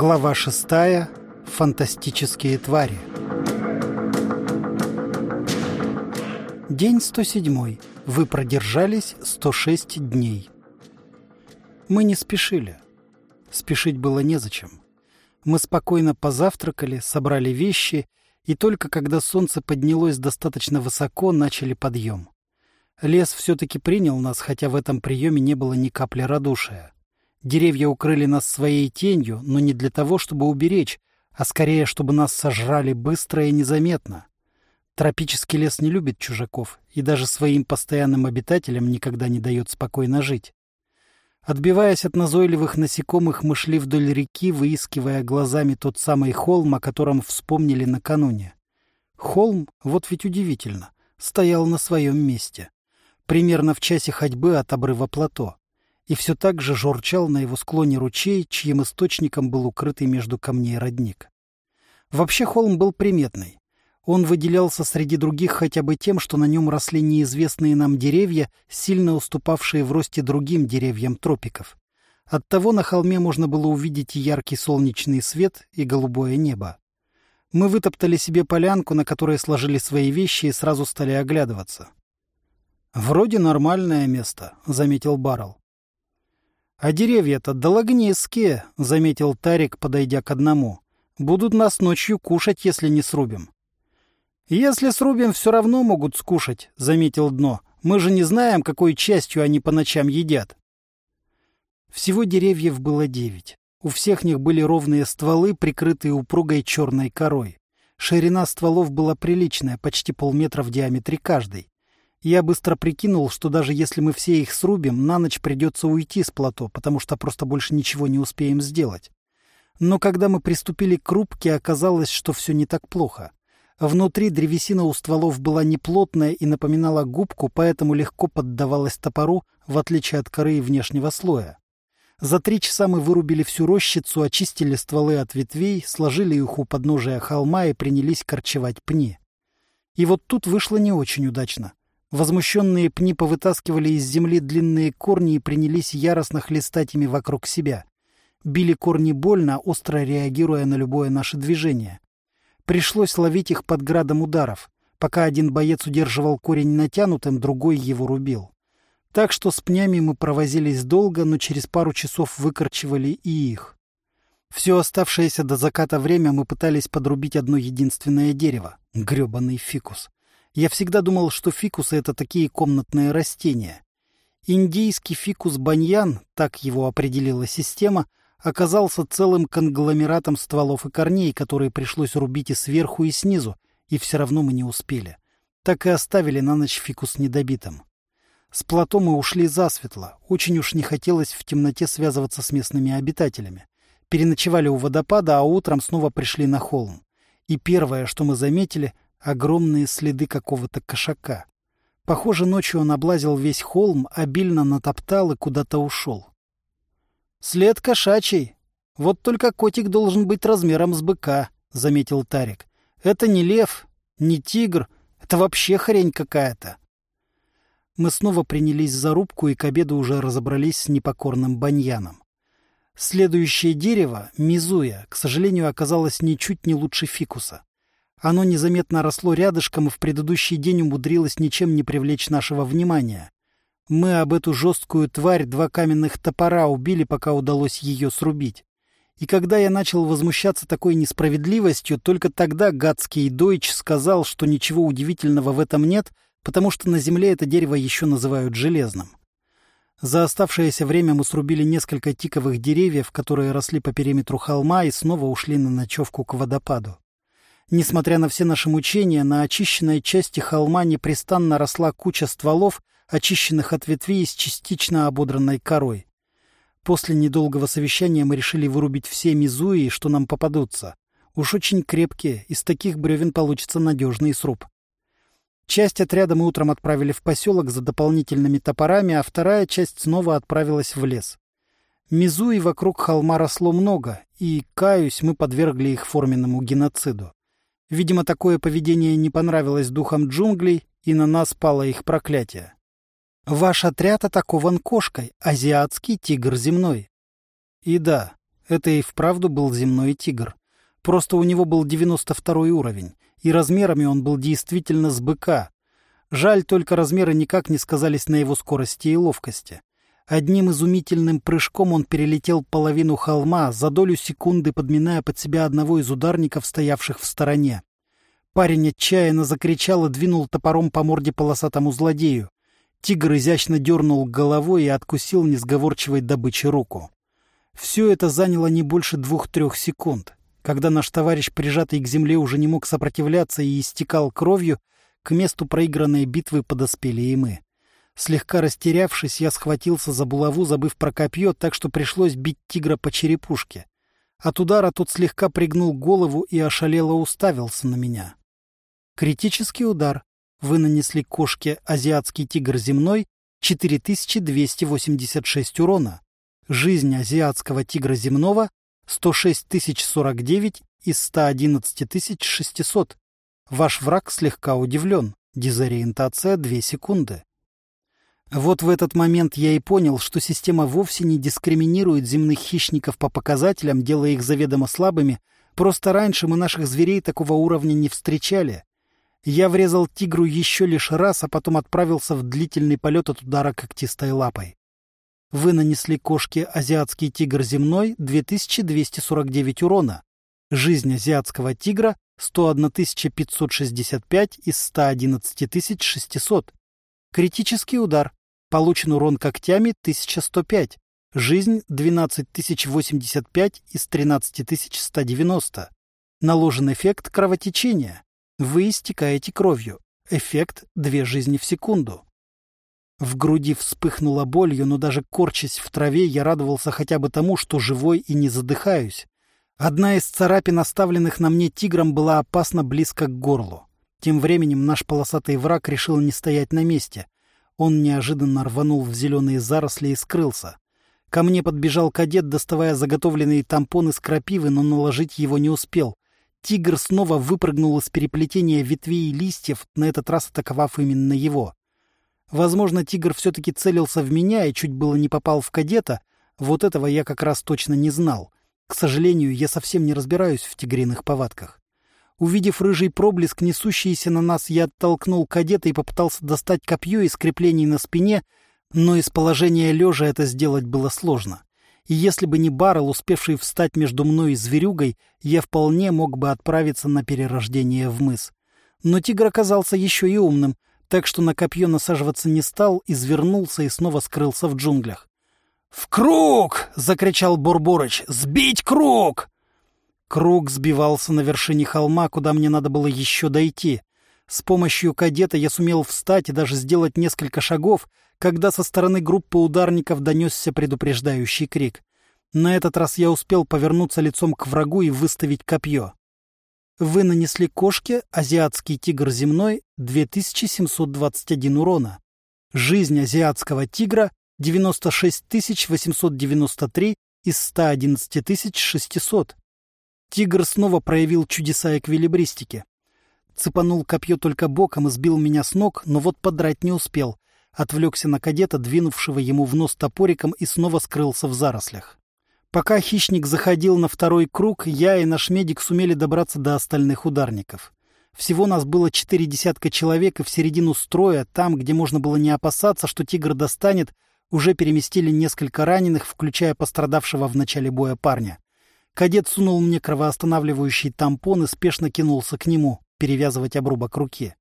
Глава шестая. Фантастические твари. День 107. Вы продержались 106 дней. Мы не спешили. Спешить было незачем. Мы спокойно позавтракали, собрали вещи, и только когда солнце поднялось достаточно высоко, начали подъем. Лес все-таки принял нас, хотя в этом приеме не было ни капли радушия. Деревья укрыли нас своей тенью, но не для того, чтобы уберечь, а скорее, чтобы нас сожрали быстро и незаметно. Тропический лес не любит чужаков и даже своим постоянным обитателям никогда не дает спокойно жить. Отбиваясь от назойливых насекомых, мы шли вдоль реки, выискивая глазами тот самый холм, о котором вспомнили накануне. Холм, вот ведь удивительно, стоял на своем месте. Примерно в часе ходьбы от обрыва плато и все так же журчал на его склоне ручей, чьим источником был укрытый между камней родник. Вообще холм был приметный. Он выделялся среди других хотя бы тем, что на нем росли неизвестные нам деревья, сильно уступавшие в росте другим деревьям тропиков. Оттого на холме можно было увидеть и яркий солнечный свет, и голубое небо. Мы вытоптали себе полянку, на которой сложили свои вещи, и сразу стали оглядываться. «Вроде нормальное место», — заметил Баррелл. «А деревья-то дологнистские», — заметил Тарик, подойдя к одному. «Будут нас ночью кушать, если не срубим». «Если срубим, все равно могут скушать», — заметил Дно. «Мы же не знаем, какой частью они по ночам едят». Всего деревьев было девять. У всех них были ровные стволы, прикрытые упругой черной корой. Ширина стволов была приличная, почти полметра в диаметре каждый. Я быстро прикинул, что даже если мы все их срубим, на ночь придется уйти с плато, потому что просто больше ничего не успеем сделать. Но когда мы приступили к рубке, оказалось, что все не так плохо. Внутри древесина у стволов была неплотная и напоминала губку, поэтому легко поддавалась топору, в отличие от коры и внешнего слоя. За три часа мы вырубили всю рощицу, очистили стволы от ветвей, сложили их у подножия холма и принялись корчевать пни. И вот тут вышло не очень удачно. Возмущенные пни повытаскивали из земли длинные корни и принялись яростно хлестать ими вокруг себя. Били корни больно, остро реагируя на любое наше движение. Пришлось ловить их под градом ударов. Пока один боец удерживал корень натянутым, другой его рубил. Так что с пнями мы провозились долго, но через пару часов выкорчевали и их. Все оставшееся до заката время мы пытались подрубить одно единственное дерево — грёбаный фикус. Я всегда думал, что фикусы — это такие комнатные растения. Индийский фикус баньян, так его определила система, оказался целым конгломератом стволов и корней, которые пришлось рубить и сверху, и снизу, и все равно мы не успели. Так и оставили на ночь фикус недобитым. С плато мы ушли засветло, очень уж не хотелось в темноте связываться с местными обитателями. Переночевали у водопада, а утром снова пришли на холм. И первое, что мы заметили, огромные следы какого-то кошака. Похоже, ночью он облазил весь холм, обильно натоптал и куда-то ушел. «След кошачий. Вот только котик должен быть размером с быка», — заметил Тарик. «Это не лев, не тигр, это вообще хрень какая-то». Мы снова принялись за рубку и к обеду уже разобрались с непокорным баньяном. Следующее дерево, мизуя, к сожалению, оказалось ничуть не лучше фикуса. Оно незаметно росло рядышком и в предыдущий день умудрилось ничем не привлечь нашего внимания. Мы об эту жесткую тварь два каменных топора убили, пока удалось ее срубить. И когда я начал возмущаться такой несправедливостью, только тогда гадский дойч сказал, что ничего удивительного в этом нет, потому что на земле это дерево еще называют железным. За оставшееся время мы срубили несколько тиковых деревьев, которые росли по периметру холма, и снова ушли на ночевку к водопаду. Несмотря на все наши мучения, на очищенной части холма непрестанно росла куча стволов, очищенных от ветвей с частично ободранной корой. После недолгого совещания мы решили вырубить все мизуи, что нам попадутся. Уж очень крепкие, из таких бревен получится надежный сруб. Часть отряда мы утром отправили в поселок за дополнительными топорами, а вторая часть снова отправилась в лес. Мизуи вокруг холма росло много, и, каюсь, мы подвергли их форменному геноциду. Видимо, такое поведение не понравилось духам джунглей, и на нас пало их проклятие. Ваш отряд атакован кошкой, азиатский тигр земной. И да, Это и вправду был земной тигр. Просто у него был 92 уровень, и размерами он был действительно с быка. Жаль, только размеры никак не сказались на его скорости и ловкости. Одним изумительным прыжком он перелетел половину холма, за долю секунды подминая под себя одного из ударников, стоявших в стороне. Парень отчаянно закричал и двинул топором по морде полосатому злодею. Тигр изящно дернул головой и откусил несговорчивой добычи руку. Все это заняло не больше двух-трех секунд. Когда наш товарищ, прижатый к земле, уже не мог сопротивляться и истекал кровью, к месту проигранной битвы подоспели и мы. Слегка растерявшись, я схватился за булаву, забыв про копье, так что пришлось бить тигра по черепушке. От удара тот слегка пригнул голову и ошалело уставился на меня. Критический удар. Вы нанесли кошке «Азиатский тигр земной» 4286 урона. Жизнь азиатского тигра земного 106 049 из 111 600. Ваш враг слегка удивлен. Дезориентация 2 секунды. Вот в этот момент я и понял, что система вовсе не дискриминирует земных хищников по показателям, делая их заведомо слабыми, просто раньше мы наших зверей такого уровня не встречали. Я врезал тигру еще лишь раз, а потом отправился в длительный полет от удара когтистой лапой. Вы нанесли кошке азиатский тигр земной 2249 урона. Жизнь азиатского тигра 101 565 из 111 600. Критический удар. Получен урон когтями 1105. Жизнь 12085 из 13190. Наложен эффект кровотечения. Вы истекаете кровью. Эффект две жизни в секунду. В груди вспыхнула болью, но даже корчась в траве, я радовался хотя бы тому, что живой и не задыхаюсь. Одна из царапин, оставленных на мне тигром, была опасно близко к горлу. Тем временем наш полосатый враг решил не стоять на месте. Он неожиданно рванул в зеленые заросли и скрылся. Ко мне подбежал кадет, доставая заготовленные тампоны с крапивы, но наложить его не успел. Тигр снова выпрыгнул из переплетения ветвей и листьев, на этот раз атаковав именно его. Возможно, тигр все-таки целился в меня и чуть было не попал в кадета. Вот этого я как раз точно не знал. К сожалению, я совсем не разбираюсь в тигриных повадках. Увидев рыжий проблеск, несущийся на нас, я оттолкнул кадета и попытался достать копье из креплений на спине, но из положения лежа это сделать было сложно. И если бы не Баррел, успевший встать между мной и зверюгой, я вполне мог бы отправиться на перерождение в мыс. Но тигр оказался еще и умным, так что на копье насаживаться не стал, извернулся и снова скрылся в джунглях. «В круг!» — закричал Бурборыч. «Сбить круг!» Круг сбивался на вершине холма, куда мне надо было еще дойти. С помощью кадета я сумел встать и даже сделать несколько шагов, когда со стороны группы ударников донесся предупреждающий крик. На этот раз я успел повернуться лицом к врагу и выставить копье. Вы нанесли кошке азиатский тигр земной 2721 урона. Жизнь азиатского тигра 96 893 из 111 600. Тигр снова проявил чудеса эквилибристики. Цепанул копье только боком и сбил меня с ног, но вот подрать не успел. Отвлекся на кадета, двинувшего ему в нос топориком, и снова скрылся в зарослях. Пока хищник заходил на второй круг, я и наш медик сумели добраться до остальных ударников. Всего нас было четыре десятка человек, и в середину строя, там, где можно было не опасаться, что тигр достанет, уже переместили несколько раненых, включая пострадавшего в начале боя парня. Кадет сунул мне кровоостанавливающий тампон и спешно кинулся к нему, перевязывать обрубок руки.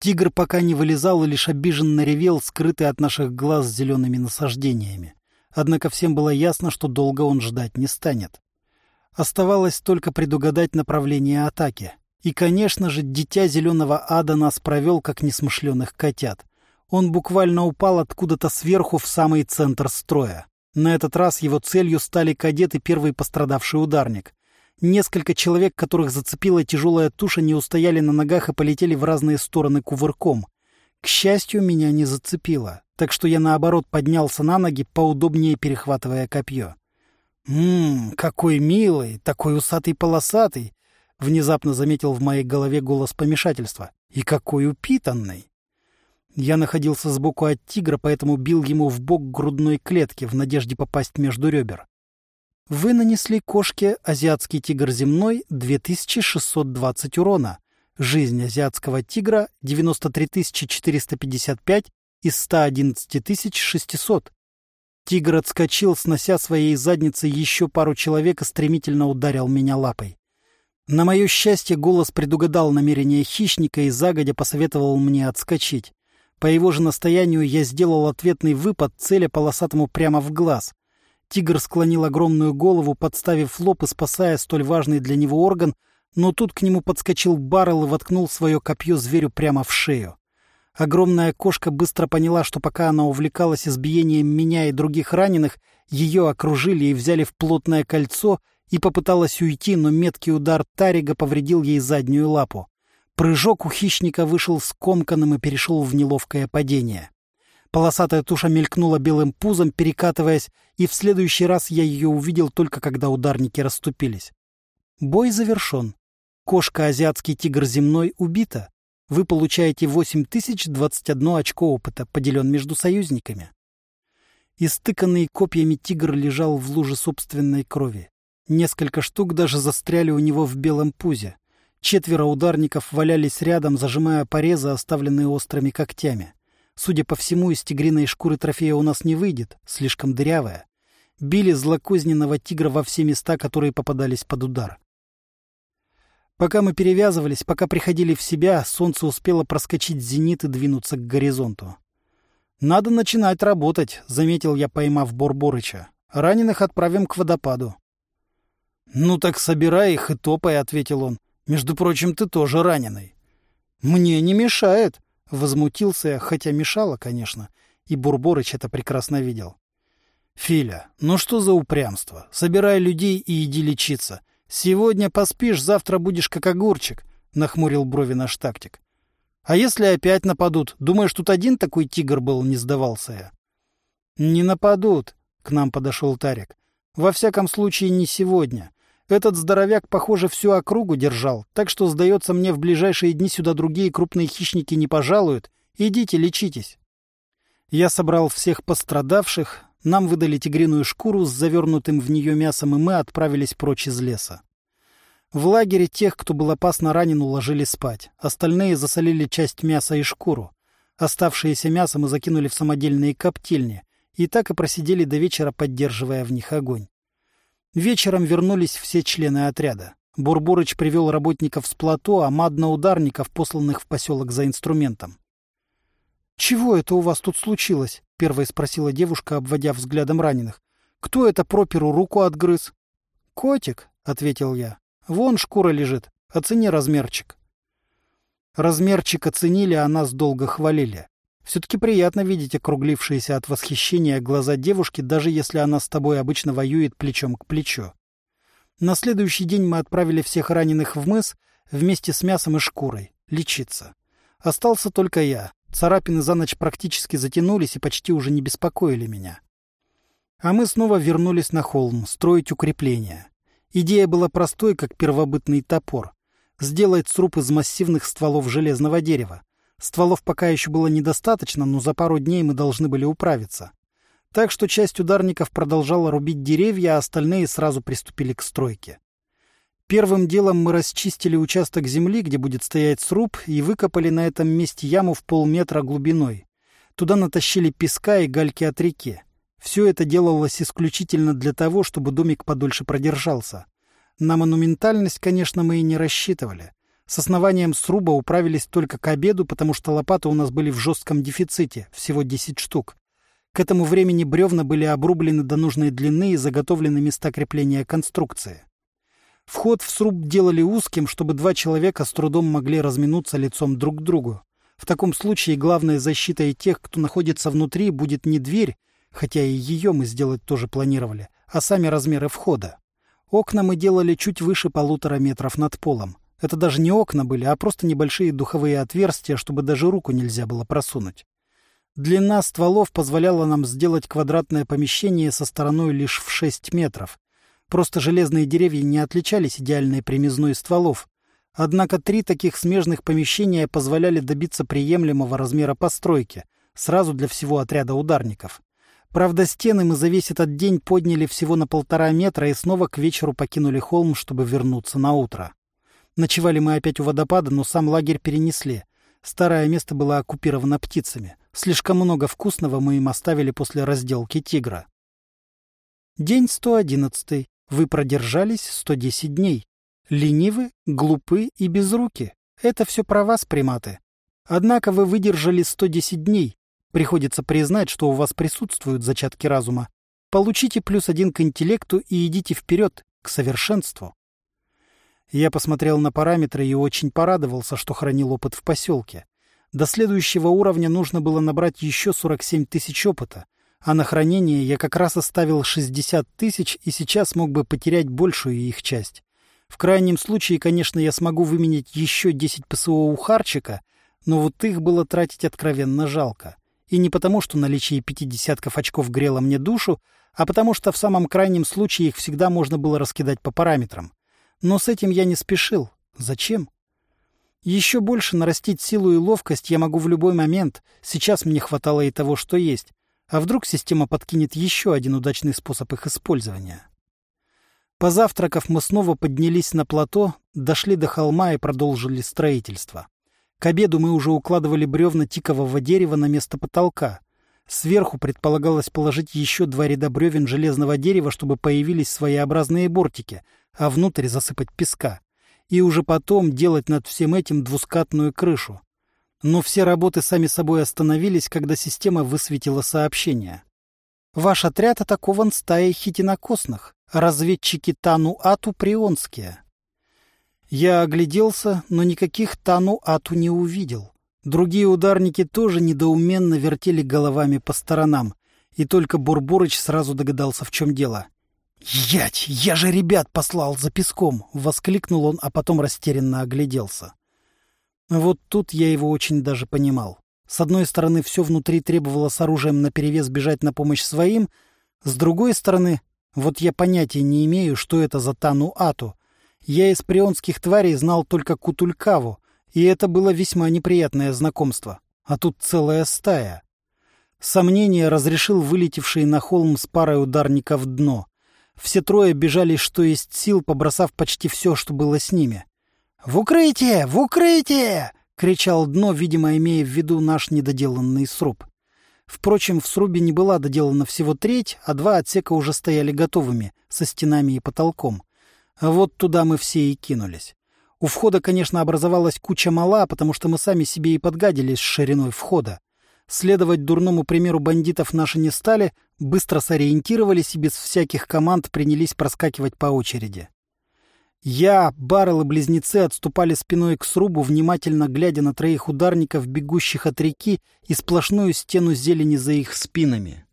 Тигр пока не вылезал и лишь обиженно ревел, скрытый от наших глаз зелеными насаждениями. Однако всем было ясно, что долго он ждать не станет. Оставалось только предугадать направление атаки. И, конечно же, дитя зеленого ада нас провел, как несмышленых котят. Он буквально упал откуда-то сверху в самый центр строя. На этот раз его целью стали кадеты первый пострадавший ударник. Несколько человек, которых зацепила тяжелая туша, не устояли на ногах и полетели в разные стороны кувырком. К счастью, меня не зацепило, так что я, наоборот, поднялся на ноги, поудобнее перехватывая копье. «Ммм, какой милый, такой усатый-полосатый!» — внезапно заметил в моей голове голос помешательства. «И какой упитанный!» Я находился сбоку от тигра, поэтому бил ему в бок грудной клетки в надежде попасть между ребер. Вы нанесли кошке азиатский тигр земной 2620 урона. Жизнь азиатского тигра 93 455 из 111 600. Тигр отскочил, снося своей задницей еще пару человек и стремительно ударил меня лапой. На мое счастье, голос предугадал намерение хищника и загодя посоветовал мне отскочить. По его же настоянию я сделал ответный выпад, целя полосатому прямо в глаз. Тигр склонил огромную голову, подставив лоб и спасая столь важный для него орган, но тут к нему подскочил Баррел и воткнул свое копье зверю прямо в шею. Огромная кошка быстро поняла, что пока она увлекалась избиением меня и других раненых, ее окружили и взяли в плотное кольцо, и попыталась уйти, но меткий удар Тарига повредил ей заднюю лапу. Прыжок у хищника вышел скомканным и перешел в неловкое падение. Полосатая туша мелькнула белым пузом, перекатываясь, и в следующий раз я ее увидел только когда ударники расступились. Бой завершен. Кошка «Азиатский тигр земной» убита. Вы получаете 8021 очко опыта, поделен между союзниками. Истыканный копьями тигр лежал в луже собственной крови. Несколько штук даже застряли у него в белом пузе. Четверо ударников валялись рядом, зажимая порезы, оставленные острыми когтями. Судя по всему, из тигриной шкуры трофея у нас не выйдет, слишком дырявая. Били злокозненного тигра во все места, которые попадались под удар. Пока мы перевязывались, пока приходили в себя, солнце успело проскочить зенит и двинуться к горизонту. «Надо начинать работать», — заметил я, поймав Борборыча. «Раненых отправим к водопаду». «Ну так собирай их и топай», — ответил он. «Между прочим, ты тоже раненый». «Мне не мешает», Возмутился я, хотя мешало, конечно, и Бурборыч это прекрасно видел. «Филя, ну что за упрямство? Собирай людей и иди лечиться. Сегодня поспишь, завтра будешь как огурчик», — нахмурил брови наш тактик. «А если опять нападут? Думаешь, тут один такой тигр был, не сдавался я?» «Не нападут», — к нам подошел Тарик. «Во всяком случае, не сегодня. Этот здоровяк, похоже, всю округу держал, так что, сдается мне, в ближайшие дни сюда другие крупные хищники не пожалуют. Идите, лечитесь. Я собрал всех пострадавших, нам выдали тигриную шкуру с завернутым в нее мясом, и мы отправились прочь из леса. В лагере тех, кто был опасно ранен, уложили спать. Остальные засолили часть мяса и шкуру. Оставшееся мясо мы закинули в самодельные коптильни, и так и просидели до вечера, поддерживая в них огонь. Вечером вернулись все члены отряда. Бурбурыч привел работников с плато, а Мадна-ударников, посланных в поселок за инструментом. «Чего это у вас тут случилось?» — первой спросила девушка, обводя взглядом раненых. «Кто это проперу руку отгрыз?» «Котик», — ответил я. «Вон шкура лежит. Оцени размерчик». Размерчик оценили, а нас долго хвалили. Все-таки приятно видеть округлившиеся от восхищения глаза девушки, даже если она с тобой обычно воюет плечом к плечу. На следующий день мы отправили всех раненых в мыс вместе с мясом и шкурой лечиться. Остался только я. Царапины за ночь практически затянулись и почти уже не беспокоили меня. А мы снова вернулись на холм, строить укрепления. Идея была простой, как первобытный топор. Сделать сруб из массивных стволов железного дерева. Стволов пока еще было недостаточно, но за пару дней мы должны были управиться. Так что часть ударников продолжала рубить деревья, а остальные сразу приступили к стройке. Первым делом мы расчистили участок земли, где будет стоять сруб, и выкопали на этом месте яму в полметра глубиной. Туда натащили песка и гальки от реки. Все это делалось исключительно для того, чтобы домик подольше продержался. На монументальность, конечно, мы и не рассчитывали. С основанием сруба управились только к обеду, потому что лопаты у нас были в жестком дефиците, всего 10 штук. К этому времени бревна были обрублены до нужной длины и заготовлены места крепления конструкции. Вход в сруб делали узким, чтобы два человека с трудом могли разминуться лицом друг к другу. В таком случае главной защитой тех, кто находится внутри, будет не дверь, хотя и ее мы сделать тоже планировали, а сами размеры входа. Окна мы делали чуть выше полутора метров над полом. Это даже не окна были, а просто небольшие духовые отверстия, чтобы даже руку нельзя было просунуть. Длина стволов позволяла нам сделать квадратное помещение со стороной лишь в 6 метров. Просто железные деревья не отличались идеальной примизной стволов. Однако три таких смежных помещения позволяли добиться приемлемого размера постройки, сразу для всего отряда ударников. Правда, стены мы за весь этот день подняли всего на полтора метра и снова к вечеру покинули холм, чтобы вернуться на утро. Ночевали мы опять у водопада, но сам лагерь перенесли. Старое место было оккупировано птицами. Слишком много вкусного мы им оставили после разделки тигра. День 111. Вы продержались 110 дней. Ленивы, глупы и безруки. Это все про вас, приматы. Однако вы выдержали 110 дней, Приходится признать, что у вас присутствуют зачатки разума. Получите плюс один к интеллекту и идите вперед, к совершенству. Я посмотрел на параметры и очень порадовался, что хранил опыт в поселке. До следующего уровня нужно было набрать еще 47 тысяч опыта, а на хранение я как раз оставил 60 тысяч и сейчас мог бы потерять большую их часть. В крайнем случае, конечно, я смогу выменять еще 10 ПСО у Харчика, но вот их было тратить откровенно жалко. И не потому, что наличие пяти десятков очков грело мне душу, а потому что в самом крайнем случае их всегда можно было раскидать по параметрам. Но с этим я не спешил. Зачем? Еще больше нарастить силу и ловкость я могу в любой момент. Сейчас мне хватало и того, что есть. А вдруг система подкинет еще один удачный способ их использования? Позавтракав, мы снова поднялись на плато, дошли до холма и продолжили строительство. К обеду мы уже укладывали бревна тикового дерева на место потолка. Сверху предполагалось положить еще два ряда бревен железного дерева, чтобы появились своеобразные бортики, а внутрь засыпать песка. И уже потом делать над всем этим двускатную крышу. Но все работы сами собой остановились, когда система высветила сообщение. Ваш отряд атакован стаей хитинокосных. Разведчики Тану-Ату Прионские. Я огляделся, но никаких Тану-Ату не увидел. Другие ударники тоже недоуменно вертели головами по сторонам, и только Бурбурыч сразу догадался, в чем дело. «Ять! Я же ребят послал за песком!» — воскликнул он, а потом растерянно огляделся. Вот тут я его очень даже понимал. С одной стороны, все внутри требовало с оружием наперевес бежать на помощь своим, с другой стороны, вот я понятия не имею, что это за Тану-Ату, я из прионских тварей знал только Кутулькаву, и это было весьма неприятное знакомство. А тут целая стая. Сомнение разрешил вылетевший на холм с парой ударников дно. Все трое бежали, что есть сил, побросав почти все, что было с ними. «В укрытие! В укрытие!» — кричал дно, видимо, имея в виду наш недоделанный сруб. Впрочем, в срубе не была доделана всего треть, а два отсека уже стояли готовыми, со стенами и потолком. А вот туда мы все и кинулись. У входа, конечно, образовалась куча мала, потому что мы сами себе и подгадились с шириной входа. Следовать дурному примеру бандитов наши не стали, быстро сориентировались и без всяких команд принялись проскакивать по очереди. Я, Баррел и близнецы отступали спиной к срубу, внимательно глядя на троих ударников, бегущих от реки, и сплошную стену зелени за их спинами.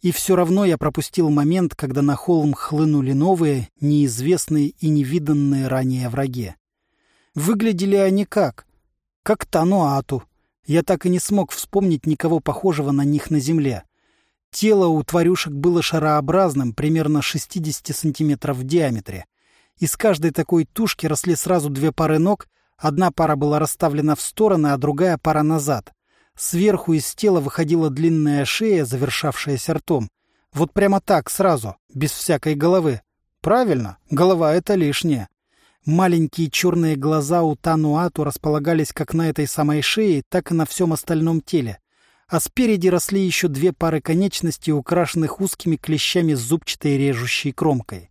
И все равно я пропустил момент, когда на холм хлынули новые, неизвестные и невиданные ранее враги. Выглядели они как? Как Тануату. Я так и не смог вспомнить никого похожего на них на земле. Тело у тварюшек было шарообразным, примерно 60 сантиметров в диаметре. Из каждой такой тушки росли сразу две пары ног, одна пара была расставлена в стороны, а другая пара назад. Сверху из тела выходила длинная шея, завершавшаяся ртом. Вот прямо так, сразу, без всякой головы. Правильно, голова — это лишнее. Маленькие черные глаза у Тануату располагались как на этой самой шее, так и на всем остальном теле. А спереди росли еще две пары конечностей, украшенных узкими клещами с зубчатой режущей кромкой.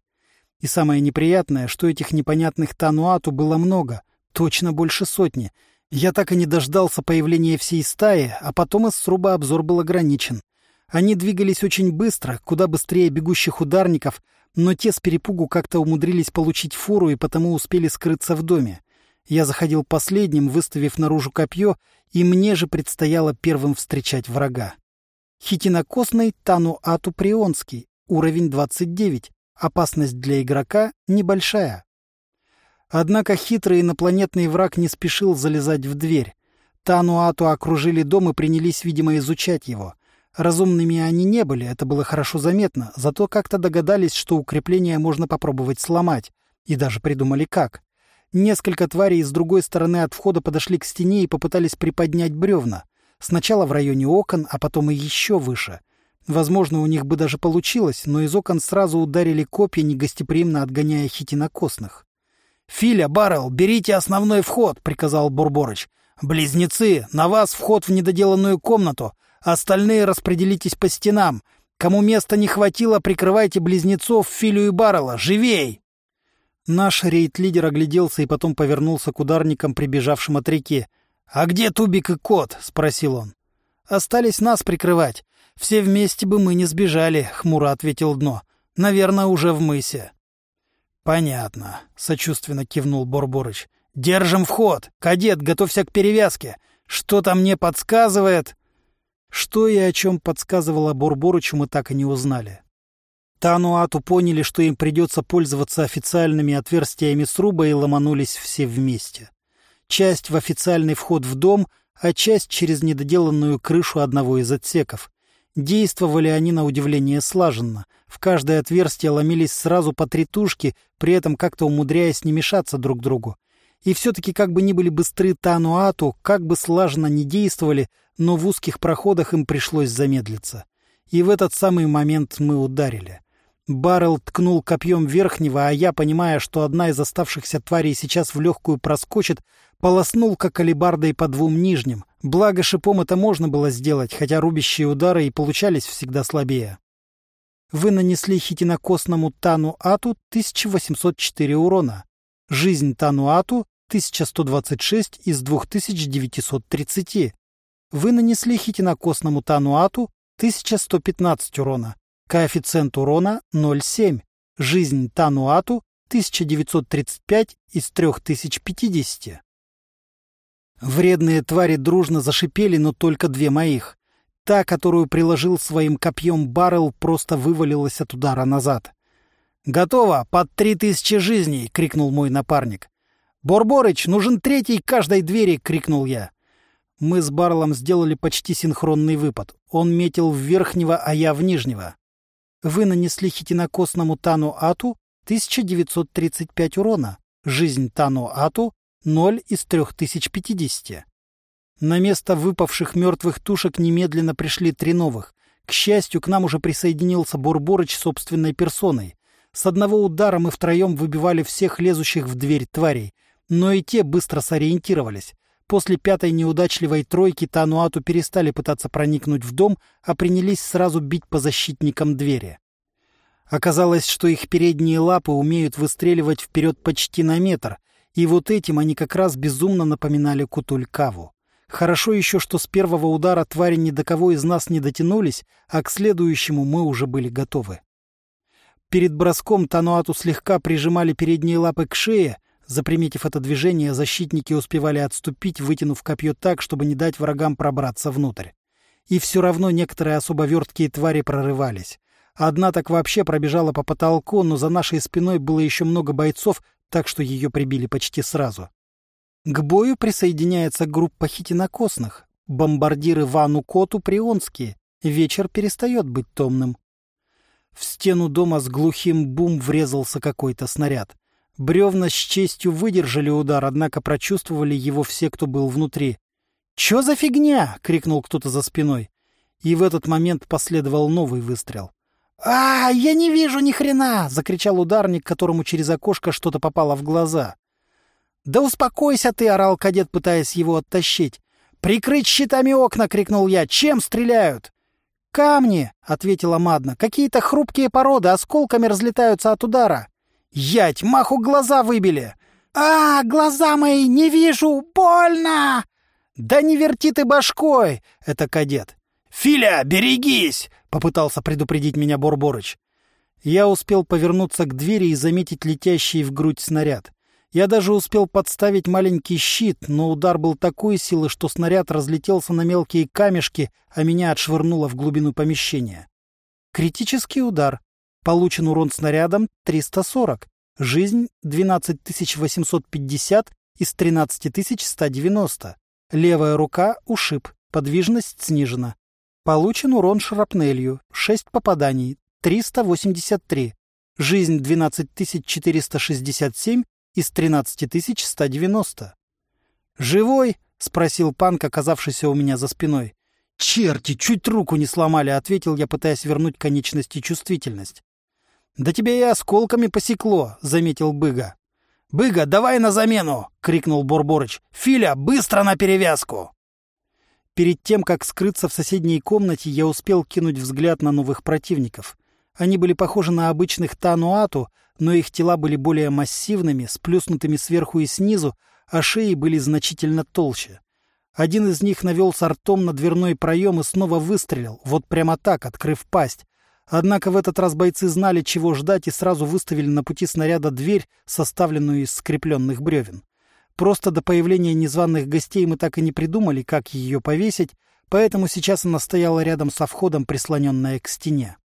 И самое неприятное, что этих непонятных Тануату было много, точно больше сотни — я так и не дождался появления всей стаи, а потом из сруба обзор был ограничен. Они двигались очень быстро, куда быстрее бегущих ударников, но те с перепугу как-то умудрились получить фору и потому успели скрыться в доме. Я заходил последним, выставив наружу копье, и мне же предстояло первым встречать врага. Хитинокосный Тану Ату Прионский, уровень 29. Опасность для игрока небольшая. Однако хитрый инопланетный враг не спешил залезать в дверь. Тануату окружили дом и принялись, видимо, изучать его. Разумными они не были, это было хорошо заметно, зато как-то догадались, что укрепление можно попробовать сломать. И даже придумали как. Несколько тварей с другой стороны от входа подошли к стене и попытались приподнять бревна. Сначала в районе окон, а потом и еще выше. Возможно, у них бы даже получилось, но из окон сразу ударили копья, негостеприимно отгоняя хитинокосных. «Филя, Баррел, берите основной вход!» — приказал Бурборыч. «Близнецы, на вас вход в недоделанную комнату. Остальные распределитесь по стенам. Кому места не хватило, прикрывайте близнецов Филю и Баррела. Живей!» Наш рейд-лидер огляделся и потом повернулся к ударникам, прибежавшим от реки. «А где Тубик и Кот?» — спросил он. «Остались нас прикрывать. Все вместе бы мы не сбежали», — хмуро ответил Дно. «Наверное, уже в мысе». «Понятно», — сочувственно кивнул Борборыч. «Держим вход! Кадет, готовься к перевязке! Что-то мне подсказывает...» Что и о чем подсказывала Борборычу, мы так и не узнали. Тануату поняли, что им придется пользоваться официальными отверстиями сруба и ломанулись все вместе. Часть в официальный вход в дом, а часть через недоделанную крышу одного из отсеков. Действовали они на удивление слаженно. В каждое отверстие ломились сразу по три тушки, при этом как-то умудряясь не мешаться друг другу. И все-таки как бы ни были быстры Тануату, как бы слаженно не действовали, но в узких проходах им пришлось замедлиться. И в этот самый момент мы ударили. Баррел ткнул копьем верхнего, а я, понимая, что одна из оставшихся тварей сейчас в легкую проскочит, полоснул как алебардой по двум нижним. Благо шипом это можно было сделать, хотя рубящие удары и получались всегда слабее. Вы нанесли хитинокосному Тану Ату 1804 урона. Жизнь Тану Ату 1126 из 2930. Вы нанесли хитинокосному Тану Ату 1115 урона. Коэффициент урона 0,7. Жизнь Тануату 1935 из 3050. Вредные твари дружно зашипели, но только две моих. Та, которую приложил своим копьем Баррел, просто вывалилась от удара назад. «Готово! Под три тысячи жизней!» — крикнул мой напарник. «Борборыч, нужен третий каждой двери!» — крикнул я. Мы с Барлом сделали почти синхронный выпад. Он метил в верхнего, а я в нижнего. Вы нанесли хитинокосному Тану Ату 1935 урона. Жизнь Тану Ату 0 из 3050. На место выпавших мертвых тушек немедленно пришли три новых. К счастью, к нам уже присоединился Бурборыч собственной персоной. С одного удара мы втроем выбивали всех лезущих в дверь тварей, но и те быстро сориентировались. После пятой неудачливой тройки Тануату перестали пытаться проникнуть в дом, а принялись сразу бить по защитникам двери. Оказалось, что их передние лапы умеют выстреливать вперед почти на метр, и вот этим они как раз безумно напоминали Кутулькаву. Хорошо еще, что с первого удара твари ни до кого из нас не дотянулись, а к следующему мы уже были готовы. Перед броском Тануату слегка прижимали передние лапы к шее, Заприметив это движение, защитники успевали отступить, вытянув копье так, чтобы не дать врагам пробраться внутрь. И все равно некоторые особо верткие твари прорывались. Одна так вообще пробежала по потолку, но за нашей спиной было еще много бойцов, так что ее прибили почти сразу. К бою присоединяется группа хитинокосных. Бомбардиры Вану Коту прионские. Вечер перестает быть томным. В стену дома с глухим бум врезался какой-то снаряд. Бревна с честью выдержали удар, однако прочувствовали его все, кто был внутри. «Чё за фигня?» — крикнул кто-то за спиной. И в этот момент последовал новый выстрел. «А, я не вижу ни хрена!» — закричал ударник, которому через окошко что-то попало в глаза. «Да успокойся ты!» — орал кадет, пытаясь его оттащить. «Прикрыть щитами окна!» — крикнул я. «Чем стреляют?» «Камни!» — ответила Мадна. «Какие-то хрупкие породы осколками разлетаются от удара». Ять, маху глаза выбили! А, глаза мои, не вижу, больно! Да не верти ты башкой! Это кадет. Филя, берегись! Попытался предупредить меня Борборыч. Я успел повернуться к двери и заметить летящий в грудь снаряд. Я даже успел подставить маленький щит, но удар был такой силы, что снаряд разлетелся на мелкие камешки, а меня отшвырнуло в глубину помещения. Критический удар. Получен урон снарядом 340. Жизнь 12850 из 13190. Левая рука ушиб. Подвижность снижена. Получен урон шрапнелью. 6 попаданий. 383. Жизнь 12467 из 13190. «Живой?» — спросил панк, оказавшийся у меня за спиной. «Черти, чуть руку не сломали», — ответил я, пытаясь вернуть конечности чувствительность. «Да тебя и осколками посекло», — заметил Быга. «Быга, давай на замену!» — крикнул Борборыч. «Филя, быстро на перевязку!» Перед тем, как скрыться в соседней комнате, я успел кинуть взгляд на новых противников. Они были похожи на обычных тануату, но их тела были более массивными, сплюснутыми сверху и снизу, а шеи были значительно толще. Один из них навел с артом на дверной проем и снова выстрелил, вот прямо так, открыв пасть. Однако в этот раз бойцы знали, чего ждать, и сразу выставили на пути снаряда дверь, составленную из скрепленных бревен. Просто до появления незваных гостей мы так и не придумали, как ее повесить, поэтому сейчас она стояла рядом со входом, прислоненная к стене.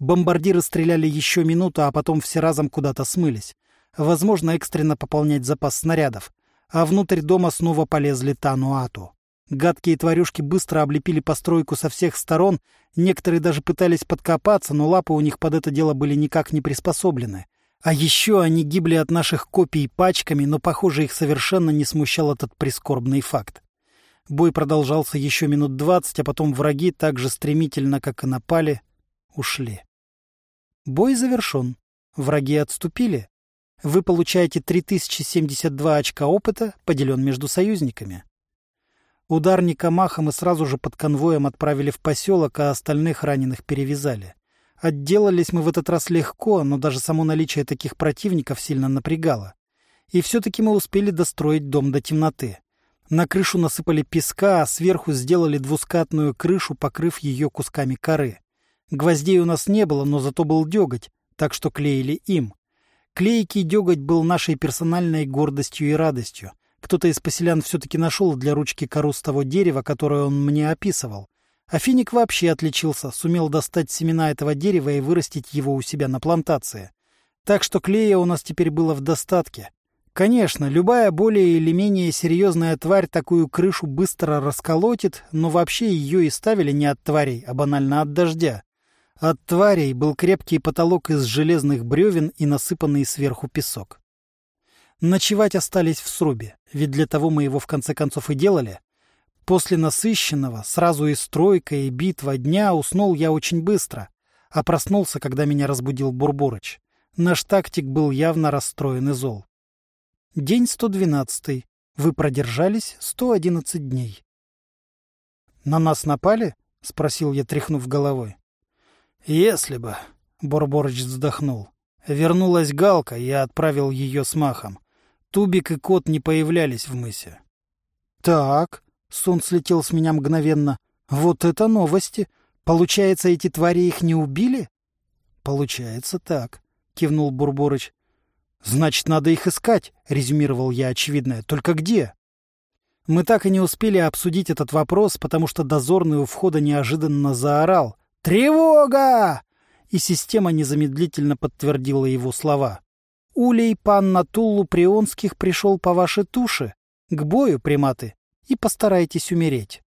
Бомбардиры стреляли еще минуту, а потом все разом куда-то смылись. Возможно, экстренно пополнять запас снарядов. А внутрь дома снова полезли Тануату. Гадкие тварюшки быстро облепили постройку со всех сторон, некоторые даже пытались подкопаться, но лапы у них под это дело были никак не приспособлены. А еще они гибли от наших копий пачками, но, похоже, их совершенно не смущал этот прискорбный факт. Бой продолжался еще минут двадцать, а потом враги так же стремительно, как и напали, ушли. Бой завершен. Враги отступили. Вы получаете 3072 очка опыта, поделен между союзниками. Ударника маха мы сразу же под конвоем отправили в поселок, а остальных раненых перевязали. Отделались мы в этот раз легко, но даже само наличие таких противников сильно напрягало. И все-таки мы успели достроить дом до темноты. На крышу насыпали песка, а сверху сделали двускатную крышу, покрыв ее кусками коры. Гвоздей у нас не было, но зато был деготь, так что клеили им. Клейкий деготь был нашей персональной гордостью и радостью. Кто-то из поселян все-таки нашел для ручки кору с того дерева, которое он мне описывал. А финик вообще отличился, сумел достать семена этого дерева и вырастить его у себя на плантации. Так что клея у нас теперь было в достатке. Конечно, любая более или менее серьезная тварь такую крышу быстро расколотит, но вообще ее и ставили не от тварей, а банально от дождя. От тварей был крепкий потолок из железных бревен и насыпанный сверху песок. Ночевать остались в срубе, ведь для того мы его в конце концов и делали. После насыщенного, сразу и стройка, и битва дня уснул я очень быстро, а проснулся, когда меня разбудил Бурбурыч. Наш тактик был явно расстроен и зол. День 112. Вы продержались 111 дней. «На нас напали?» — спросил я, тряхнув головой. «Если бы...» — Борборыч вздохнул. Вернулась Галка, я отправил ее с махом. Тубик и кот не появлялись в мысе. «Так...» — сон слетел с меня мгновенно. «Вот это новости! Получается, эти твари их не убили?» «Получается так», — кивнул Бурборыч. «Значит, надо их искать», — резюмировал я очевидное. «Только где?» Мы так и не успели обсудить этот вопрос, потому что дозорный у входа неожиданно заорал. «Тревога!» И система незамедлительно подтвердила его слова. «Улей пан на Туллу Прионских пришел по вашей туше. К бою, приматы, и постарайтесь умереть».